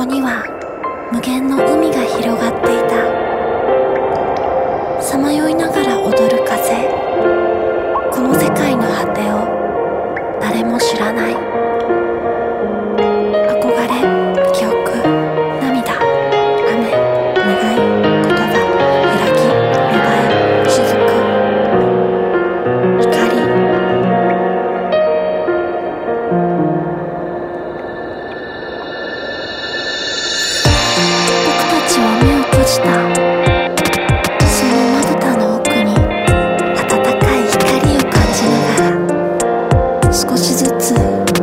こには無限の海が広がっていた。さまよいながら踊る風。この世界の果てを誰も知らない。滋滋